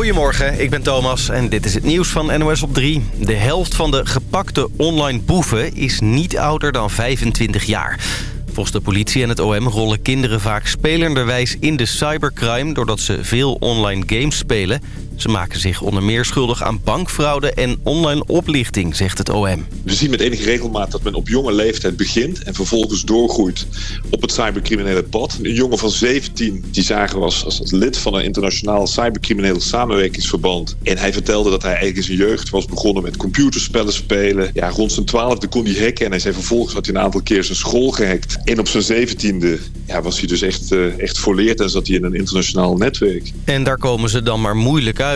Goedemorgen, ik ben Thomas en dit is het nieuws van NOS op 3. De helft van de gepakte online boeven is niet ouder dan 25 jaar. Volgens de politie en het OM rollen kinderen vaak spelenderwijs in de cybercrime... doordat ze veel online games spelen. Ze maken zich onder meer schuldig aan bankfraude en online oplichting, zegt het OM. We zien met enige regelmaat dat men op jonge leeftijd begint... en vervolgens doorgroeit op het cybercriminele pad. Een jongen van 17 die zagen was als lid van een internationaal cybercrimineel samenwerkingsverband. En hij vertelde dat hij eigenlijk in zijn jeugd was begonnen met computerspellen spelen. Ja, rond zijn twaalfde kon hij hacken en hij zei vervolgens had hij een aantal keer zijn school gehackt. En op zijn zeventiende ja, was hij dus echt, uh, echt volleerd en zat hij in een internationaal netwerk. En daar komen ze dan maar moeilijk uit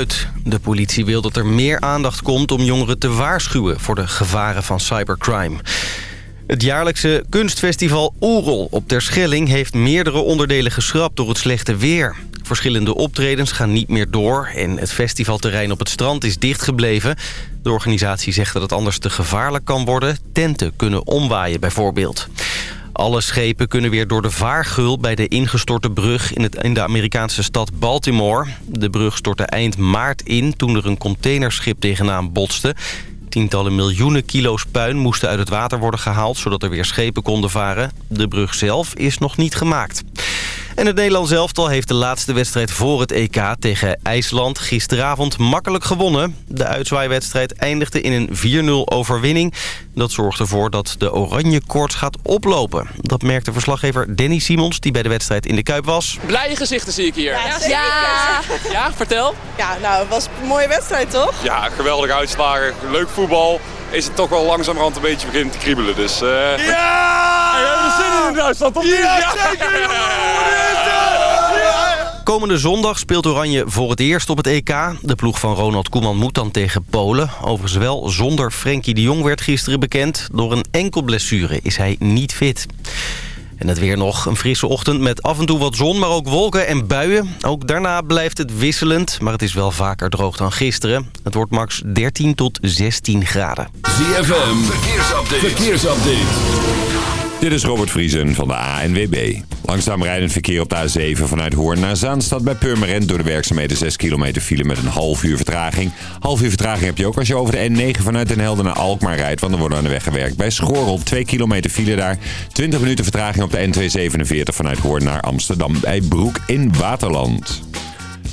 de politie wil dat er meer aandacht komt om jongeren te waarschuwen... voor de gevaren van cybercrime. Het jaarlijkse kunstfestival Oerol op Terschelling... heeft meerdere onderdelen geschrapt door het slechte weer. Verschillende optredens gaan niet meer door... en het festivalterrein op het strand is dichtgebleven. De organisatie zegt dat het anders te gevaarlijk kan worden. Tenten kunnen omwaaien bijvoorbeeld. Alle schepen kunnen weer door de vaargul bij de ingestorte brug in, het, in de Amerikaanse stad Baltimore. De brug stortte eind maart in toen er een containerschip tegenaan botste. Tientallen miljoenen kilo's puin moesten uit het water worden gehaald... zodat er weer schepen konden varen. De brug zelf is nog niet gemaakt. En het Nederlands elftal heeft de laatste wedstrijd voor het EK tegen IJsland gisteravond makkelijk gewonnen. De uitzwaaiwedstrijd eindigde in een 4-0 overwinning. Dat zorgt ervoor dat de oranje koorts gaat oplopen. Dat merkte verslaggever Danny Simons, die bij de wedstrijd in de Kuip was. Blije gezichten zie ik hier. Ja, ja. ja vertel. Ja, nou, het was een mooie wedstrijd, toch? Ja, geweldige uitslagen, leuk voetbal is het toch wel langzamerhand een beetje begint te kriebelen. Dus, uh... Ja! We hebben zin in Duitsland, niet? Ja, zeker Komende zondag speelt Oranje voor het eerst op het EK. De ploeg van Ronald Koeman moet dan tegen Polen. Overigens wel zonder Frenkie de Jong werd gisteren bekend. Door een enkel blessure is hij niet fit. En het weer nog een frisse ochtend met af en toe wat zon, maar ook wolken en buien. Ook daarna blijft het wisselend, maar het is wel vaker droog dan gisteren. Het wordt max 13 tot 16 graden. ZFM, verkeersupdate. verkeersupdate. Dit is Robert Vriesen van de ANWB. Langzaam rijdend verkeer op de A7 vanuit Hoorn naar Zaanstad bij Purmerend... door de werkzaamheden 6 kilometer file met een half uur vertraging. Half uur vertraging heb je ook als je over de N9 vanuit Den Helder naar Alkmaar rijdt... want dan worden aan de weg gewerkt. Bij Schorrel 2 kilometer file daar. 20 minuten vertraging op de N247 vanuit Hoorn naar Amsterdam... bij Broek in Waterland.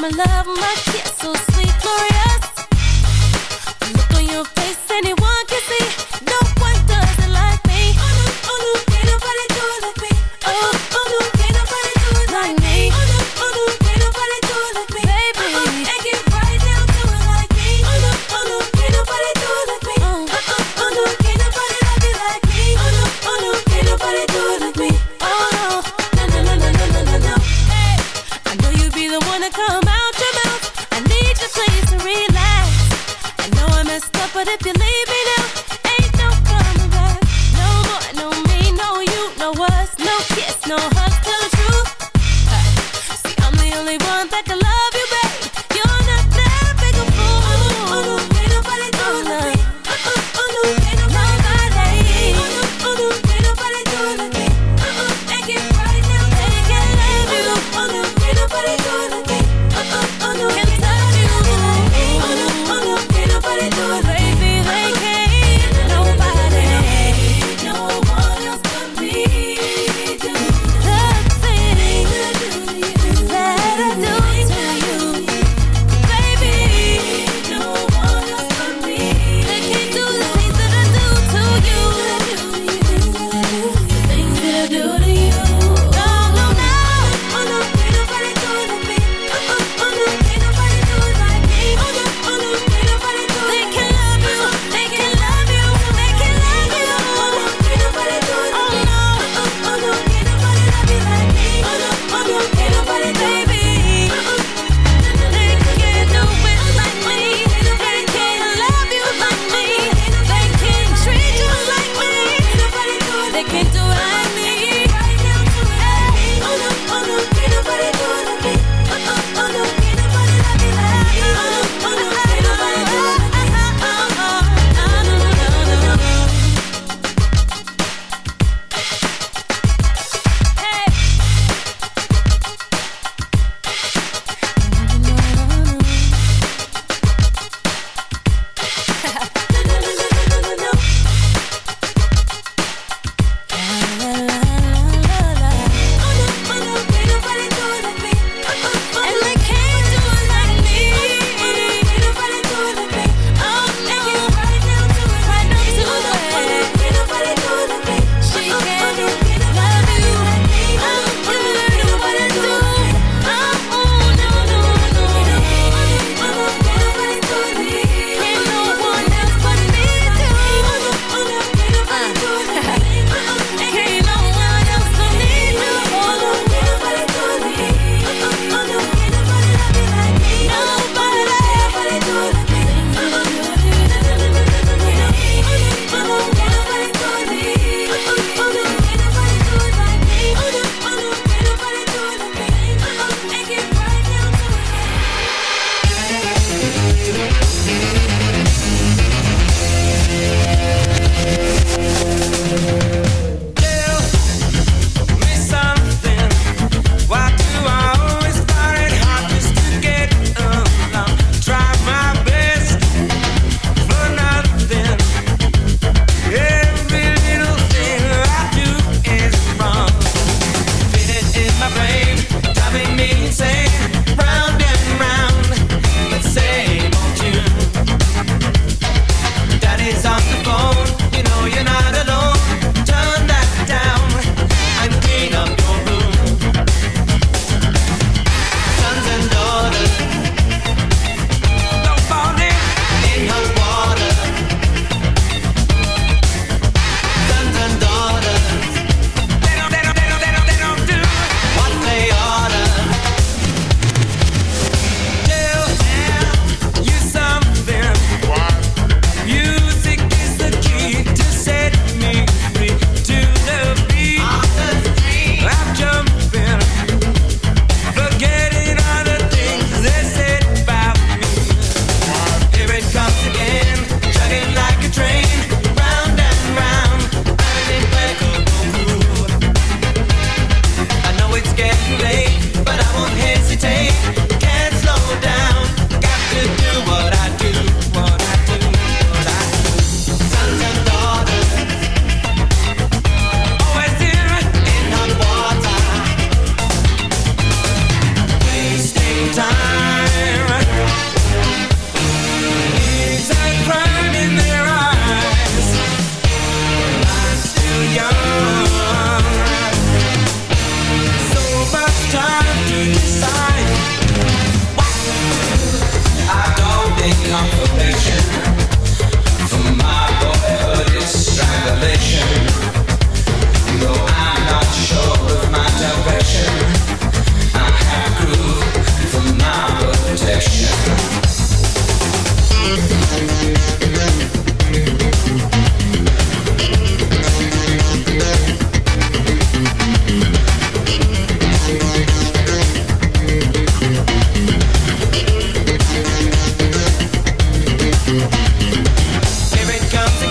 My love, my kiss, so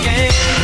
again,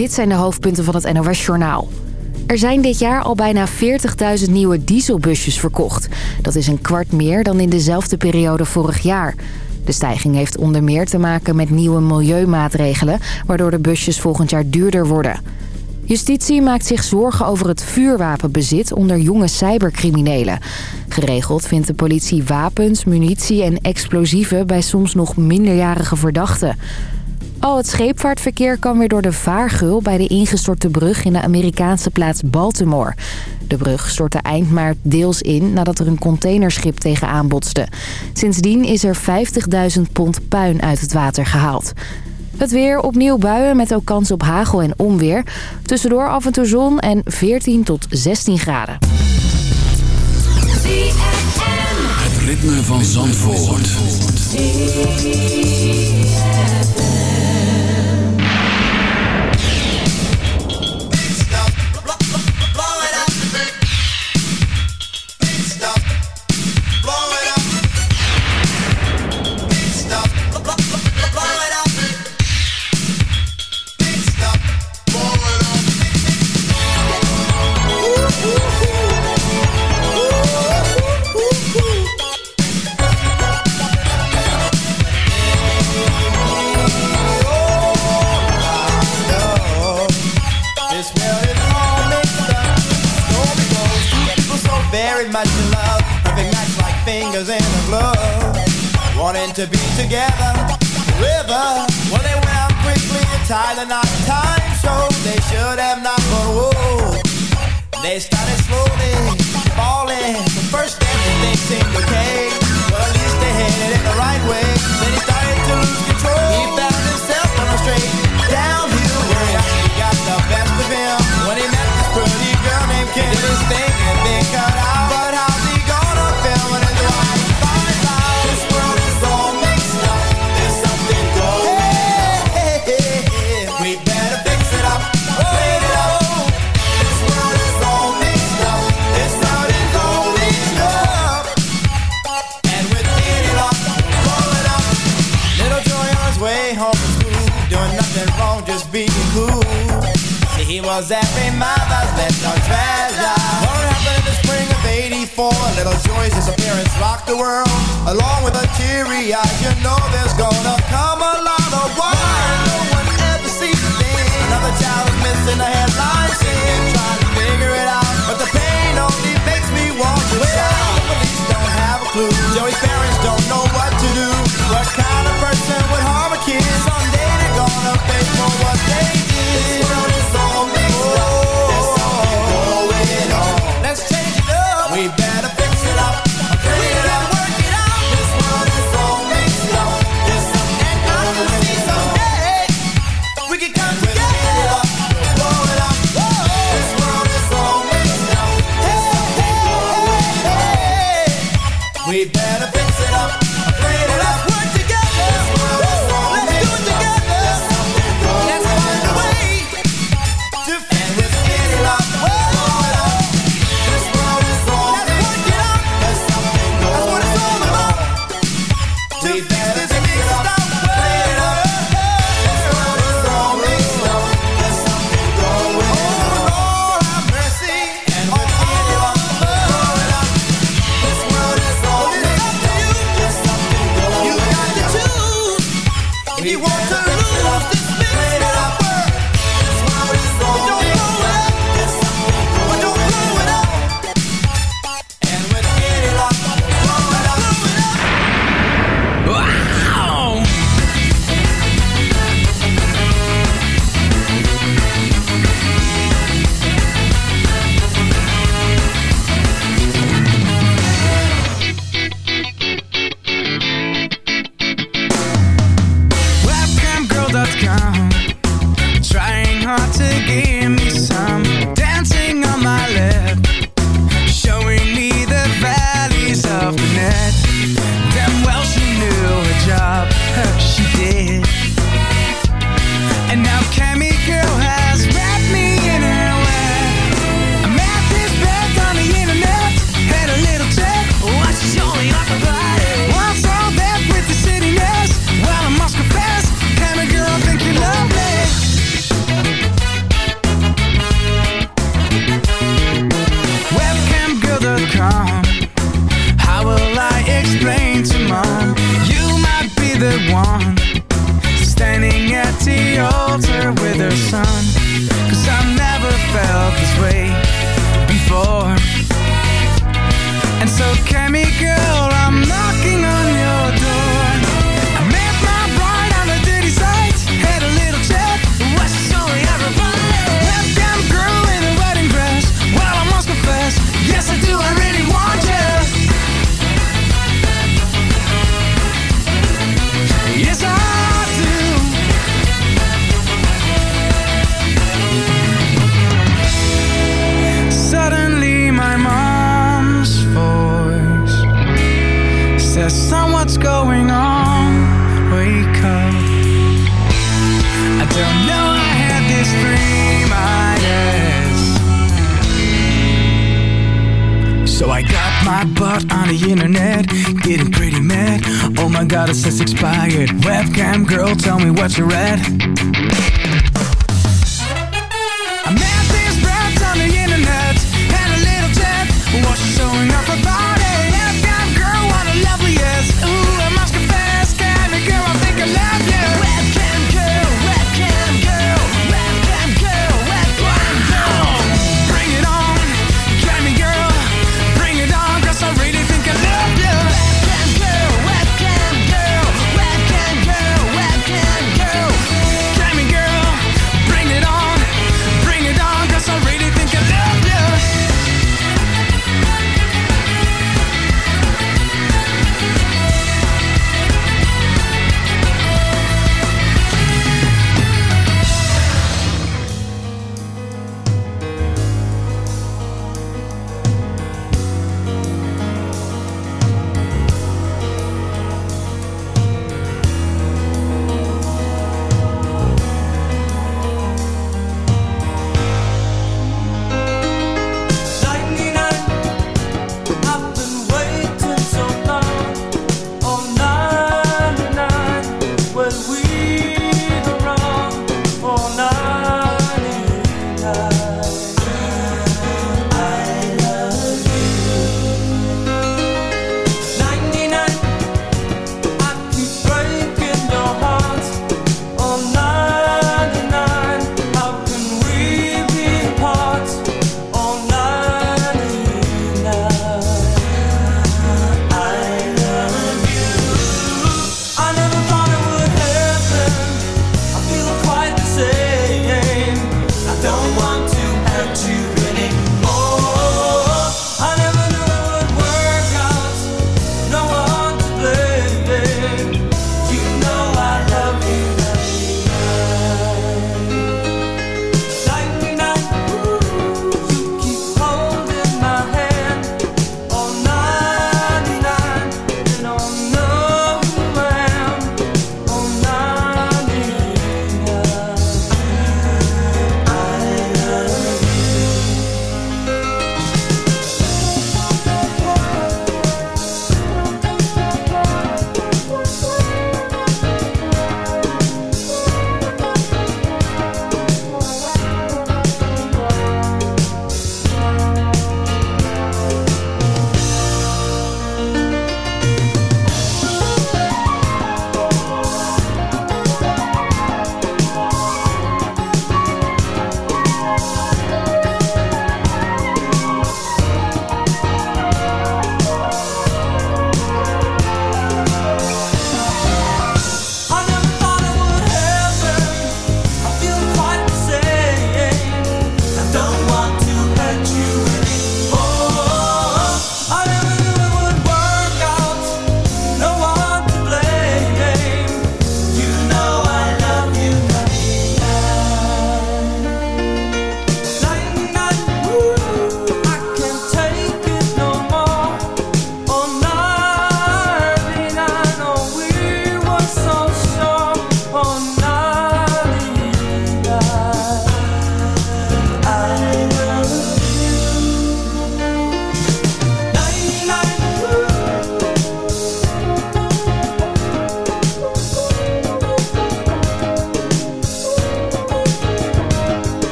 Dit zijn de hoofdpunten van het NOS-journaal. Er zijn dit jaar al bijna 40.000 nieuwe dieselbusjes verkocht. Dat is een kwart meer dan in dezelfde periode vorig jaar. De stijging heeft onder meer te maken met nieuwe milieumaatregelen... waardoor de busjes volgend jaar duurder worden. Justitie maakt zich zorgen over het vuurwapenbezit onder jonge cybercriminelen. Geregeld vindt de politie wapens, munitie en explosieven... bij soms nog minderjarige verdachten. Al het scheepvaartverkeer kan weer door de vaargeul bij de ingestorte brug in de Amerikaanse plaats Baltimore. De brug stortte eind maart deels in nadat er een containerschip tegenaan botste. Sindsdien is er 50.000 pond puin uit het water gehaald. Het weer opnieuw buien met ook kans op hagel en onweer. Tussendoor af en toe zon en 14 tot 16 graden. Het ritme van Zandvoort.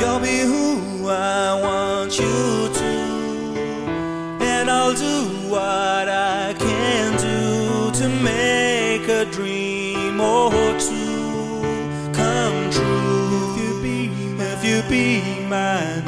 You'll be who I want you to, and I'll do what I can do to make a dream or two come true. If you be, if you be mine.